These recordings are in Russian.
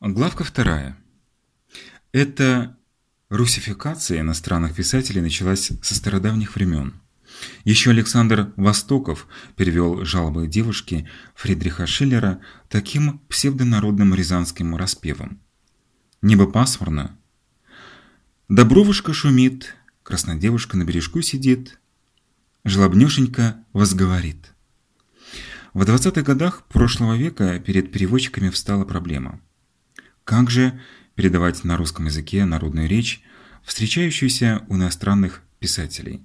Главка вторая. Эта русификация иностранных писателей началась со стародавних времен. Еще Александр Востоков перевел жалобы девушки Фридриха Шиллера таким псевдонародным рязанским распевом. Небо пасмурно, Добровушка шумит, краснодевушка на бережку сидит, Жлобнюшенька возговорит. В 20-х годах прошлого века перед переводчиками встала проблема. Как же передавать на русском языке народную речь, встречающуюся у иностранных писателей?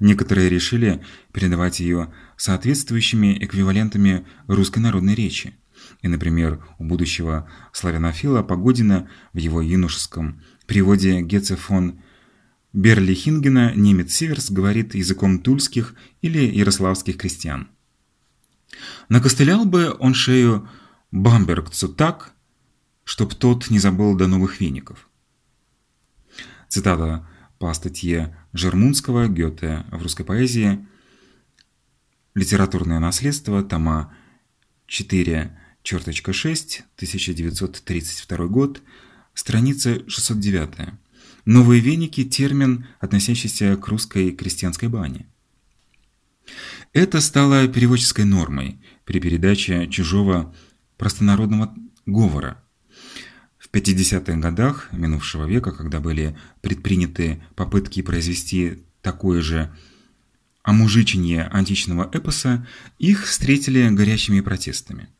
Некоторые решили передавать ее соответствующими эквивалентами русской народной речи. И, например, у будущего славянофила Погодина в его юношеском переводе Гетце фон Берлихингена немец Северс говорит языком тульских или ярославских крестьян. Накостылял бы он шею бамбергцу так, чтоб тот не забыл до новых веников. Цитата по статье Жермунского Гёте в русской поэзии «Литературное наследство», тома 4, черточка 6, 1932 год, страница 609. Новые веники – термин, относящийся к русской крестьянской бане. Это стало переводческой нормой при передаче чужого простонародного говора. В 50-х годах минувшего века, когда были предприняты попытки произвести такое же омужичение античного эпоса, их встретили горячими протестами.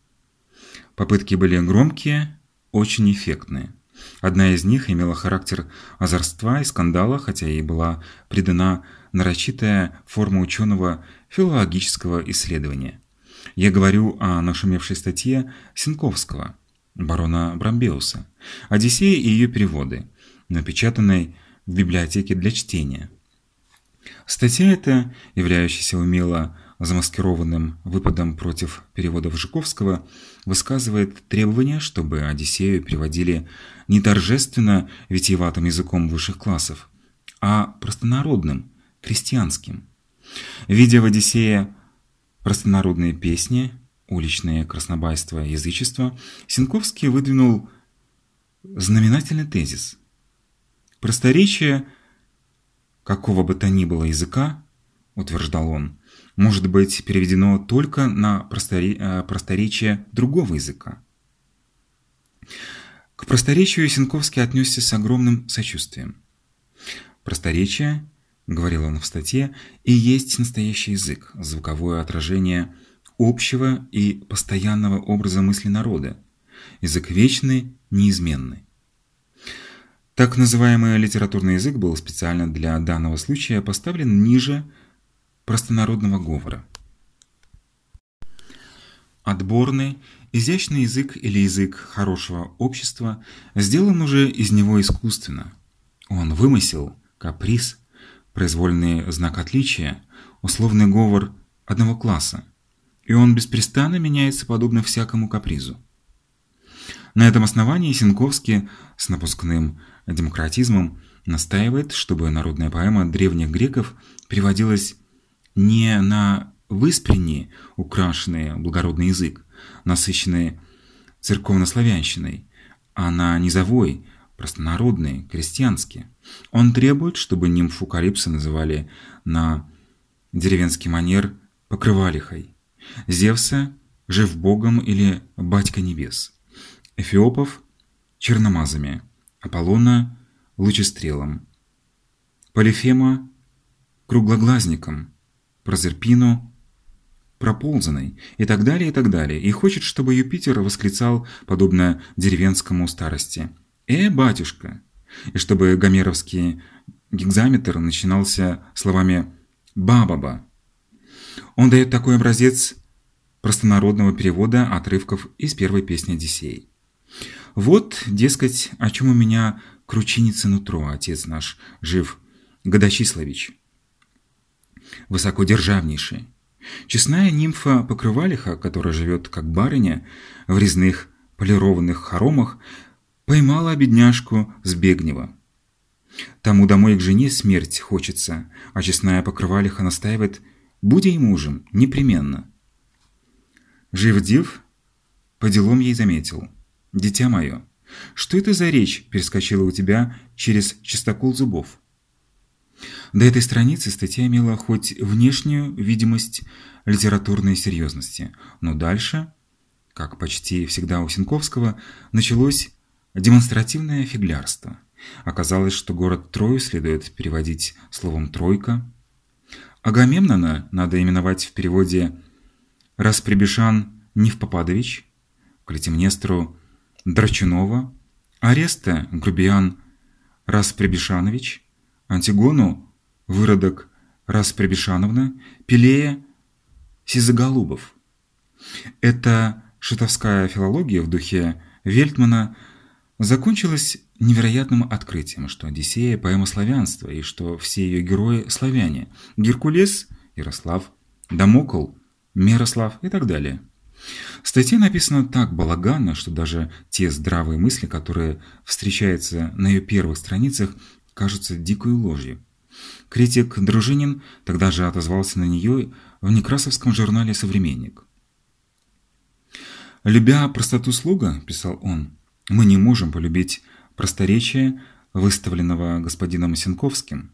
Попытки были громкие, очень эффектные. Одна из них имела характер озорства и скандала, хотя ей была придана нарочитая форма ученого филологического исследования. Я говорю о нашумевшей статье Синковского, барона Брамбеуса, «Одиссея и ее переводы», напечатанной в библиотеке для чтения. Статья эта, являющаяся умело замаскированным выпадом против переводов Жуковского, высказывает требование, чтобы Одиссею переводили не торжественно витиеватым языком высших классов, а простонародным, крестьянским. Видя в Одиссее простонародные песни, уличное краснобайство и язычество, Синковский выдвинул знаменательный тезис. Просторечие какого бы то ни было языка, утверждал он, может быть переведено только на э, просторечие другого языка. К просторечию Сенковский отнесся с огромным сочувствием. Просторечие, говорил он в статье, и есть настоящий язык, звуковое отражение общего и постоянного образа мысли народа, язык вечный, неизменный. Так называемый литературный язык был специально для данного случая поставлен ниже простонародного говора. Отборный, изящный язык или язык хорошего общества сделан уже из него искусственно. Он вымысел, каприз, произвольный знак отличия, условный говор одного класса, и он беспрестанно меняется подобно всякому капризу. На этом основании Синковский с напускным демократизмом настаивает, чтобы народная поэма древних греков приводилась не на выспренний, украшенный благородный язык, насыщенный церковнославянщиной, а на низовой, простонародный, крестьянский. Он требует, чтобы нимфу Калипсо называли на деревенский манер покрывалихой, Зевса – жив богом или батька небес, Эфиопов – черномазами, Аполлона – лучестрелом, Полифема – круглоглазником, Прозерпину, проползанной и так далее, и так далее, и хочет, чтобы Юпитер восклицал, подобно деревенскому старости, «Э, батюшка!» и чтобы гомеровский гигзаметр начинался словами «бабаба». Он дает такой образец простонародного перевода отрывков из первой песни Одиссеи. «Вот, дескать, о чем у меня кручинится нутро, отец наш, жив, Годочислович» высокодержавнейший. Честная нимфа Покрывалиха, которая живет как барыня в резных полированных хоромах, поймала бедняжку Сбегнева. Тому домой к жене смерть хочется, а честная Покрывалиха настаивает «Будь ей мужем, непременно». Жив-див по делам ей заметил. дитя мое, что это за речь перескочила у тебя через чистокол зубов? До этой страницы статья имела хоть внешнюю видимость литературной серьезности, но дальше, как почти всегда у Синковского, началось демонстративное фиглярство. Оказалось, что город Трою следует переводить словом «тройка». Агамемнона надо именовать в переводе «Распребешан Невпопадович», Клетимнестру Драчунова, Ареста Грубиян Распребешанович, Антигону Выродок Распребешановна, Пелея Сизоголубов. Эта шитовская филология в духе Вельтмана закончилась невероятным открытием, что Одиссея – поэма славянства, и что все ее герои – славяне. Геркулес – Ярослав, Дамокл – Мирослав и так далее. Статья написана так балаганно, что даже те здравые мысли, которые встречаются на ее первых страницах, кажутся дикой ложью. Критик Дружинин тогда же отозвался на нее в некрасовском журнале «Современник». «Любя простоту слуга», – писал он, – «мы не можем полюбить просторечие, выставленного господином Сенковским.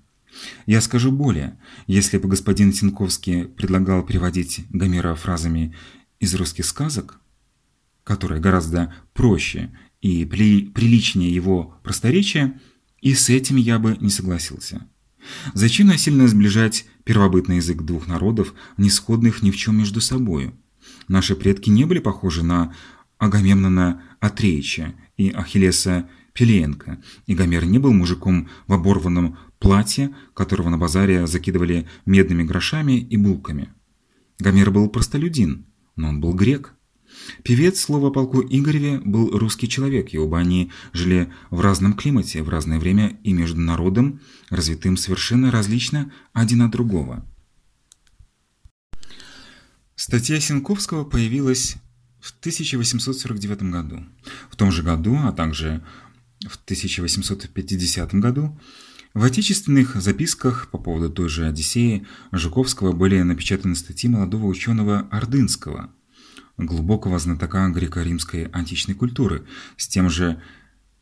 Я скажу более, если бы господин Сенковский предлагал переводить Гомера фразами из русских сказок, которые гораздо проще и приличнее его просторечия, и с этим я бы не согласился. Зачем насильно сближать первобытный язык двух народов, не сходных ни в чем между собою? Наши предки не были похожи на Агамемнона Атреича и Ахиллеса Пелеенко, и Гомер не был мужиком в оборванном платье, которого на базаре закидывали медными грошами и булками. Гомер был простолюдин, но он был грек. Певец, слово полку Игореве, был русский человек, и оба они жили в разном климате, в разное время и между народом, развитым совершенно различно один от другого. Статья Сенковского появилась в 1849 году. В том же году, а также в 1850 году, в отечественных записках по поводу той же Одиссеи Жуковского были напечатаны статьи молодого ученого Ордынского – глубокого знатока греко-римской античной культуры с тем же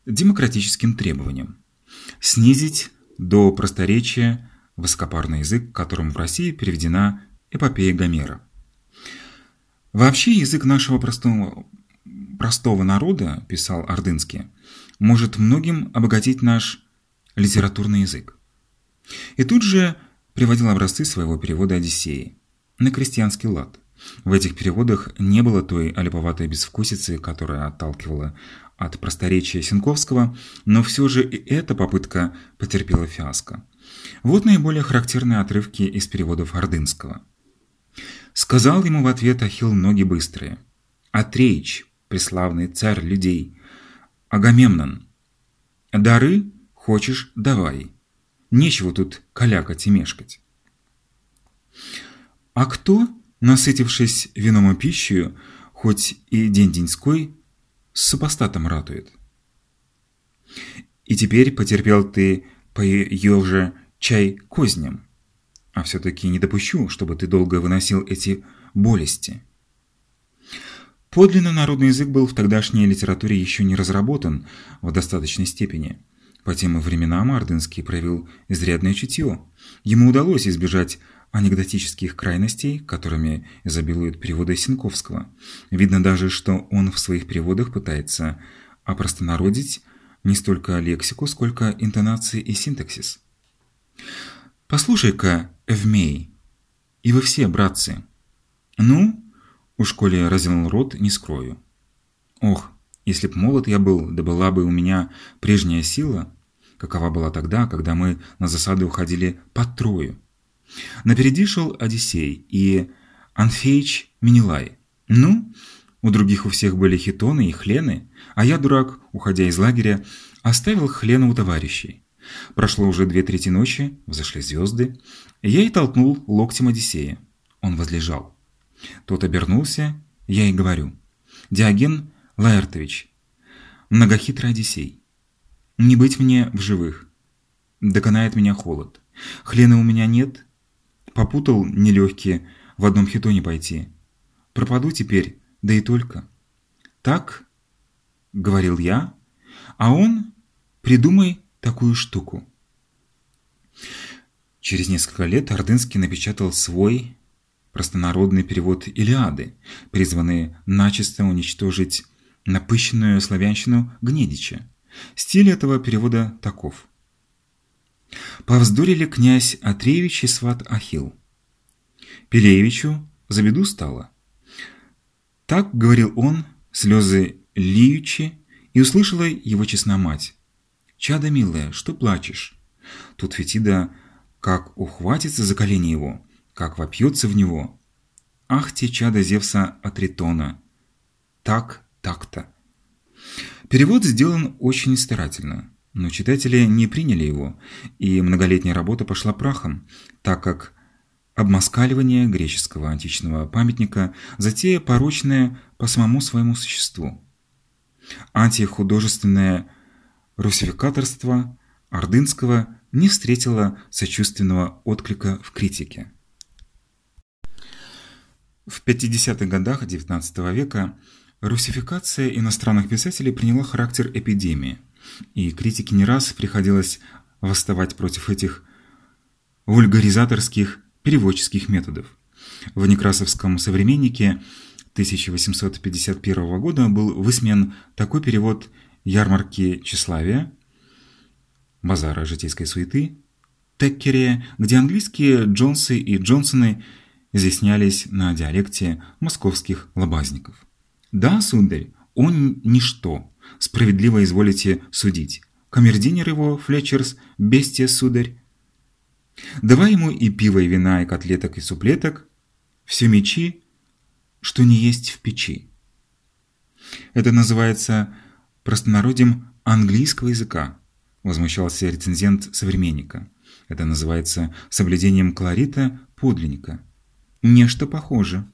демократическим требованием – снизить до просторечия высокопарный язык, которым в России переведена эпопея Гомера. Вообще язык нашего простого, простого народа, писал Ордынский, может многим обогатить наш литературный язык. И тут же приводил образцы своего перевода Одиссеи на крестьянский лад – в этих переводах не было той олиповатой безвкусицы, которая отталкивала от просторечия Сенковского, но все же и эта попытка потерпела фиаско. Вот наиболее характерные отрывки из переводов Ордынского. Сказал ему в ответ Ахилл ноги быстрые. «Атреич, преславный царь людей, Агамемнон, дары хочешь – давай, нечего тут калякать и мешкать». А кто насытившись вином и пищей, хоть и день-деньской, с супостатом ратует. И теперь потерпел ты по ее же чай козням, а все-таки не допущу, чтобы ты долго выносил эти болести. Подлинно народный язык был в тогдашней литературе еще не разработан в достаточной степени. По тем временам Ордынский проявил изрядное чутье. Ему удалось избежать анекдотических крайностей, которыми изобилуют переводы Синковского. Видно даже, что он в своих переводах пытается опростонародить не столько лексику, сколько интонации и синтаксис. «Послушай-ка, Эвмей, и вы все, братцы!» «Ну?» – у школе разинул рот, не скрою. «Ох, если б молод я был, да была бы у меня прежняя сила, какова была тогда, когда мы на засады уходили под Трою. Напереди шел Одиссей и Анфеич Минилай. Ну, у других у всех были хитоны и хлены, а я, дурак, уходя из лагеря, оставил хлена у товарищей. Прошло уже две трети ночи, взошли звезды, я и толкнул локтем Одиссея. Он возлежал. Тот обернулся, я и говорю. Диоген Лаэртович, многохитрый Одиссей. Не быть мне в живых. Доконает меня холод. Хлена у меня нет, Попутал нелегкие, в одном хитоне пойти. Пропаду теперь, да и только. Так говорил я, а он «придумай такую штуку». Через несколько лет Ордынский напечатал свой простонародный перевод «Илиады», призванный начисто уничтожить напыщенную славянщину Гнедича. Стиль этого перевода таков. Повздорили князь Атревич и сват Ахил. Пелеевичу за беду стало. Так говорил он, слезы лиючи, и услышала его честна мать. «Чадо милая, что плачешь?» Тут Фетида как ухватится за колени его, как вопьется в него. Ах, те чада Зевса Атритона! Так, так-то. Перевод сделан очень старательно, но читатели не приняли его, и многолетняя работа пошла прахом, так как обмоскаливание греческого античного памятника затея порочная по самому своему существу. Антихудожественное русификаторство Ордынского не встретило сочувственного отклика в критике. В 50-х годах XIX века русификация иностранных писателей приняла характер эпидемии, и критике не раз приходилось восставать против этих вульгаризаторских переводческих методов. В Некрасовском «Современнике» 1851 года был высмеян такой перевод «Ярмарки тщеславия», «Базара житейской суеты», «Теккере», где английские Джонсы и Джонсоны изъяснялись на диалекте московских лобазников. «Да, сударь, он ничто, справедливо изволите судить. Камердинер его, Флетчерс, бестия, сударь. Давай ему и пиво, и вина, и котлеток, и суплеток, все мечи, что не есть в печи. Это называется простонародьем английского языка, возмущался рецензент современника. Это называется соблюдением колорита подлинника. Нечто похоже.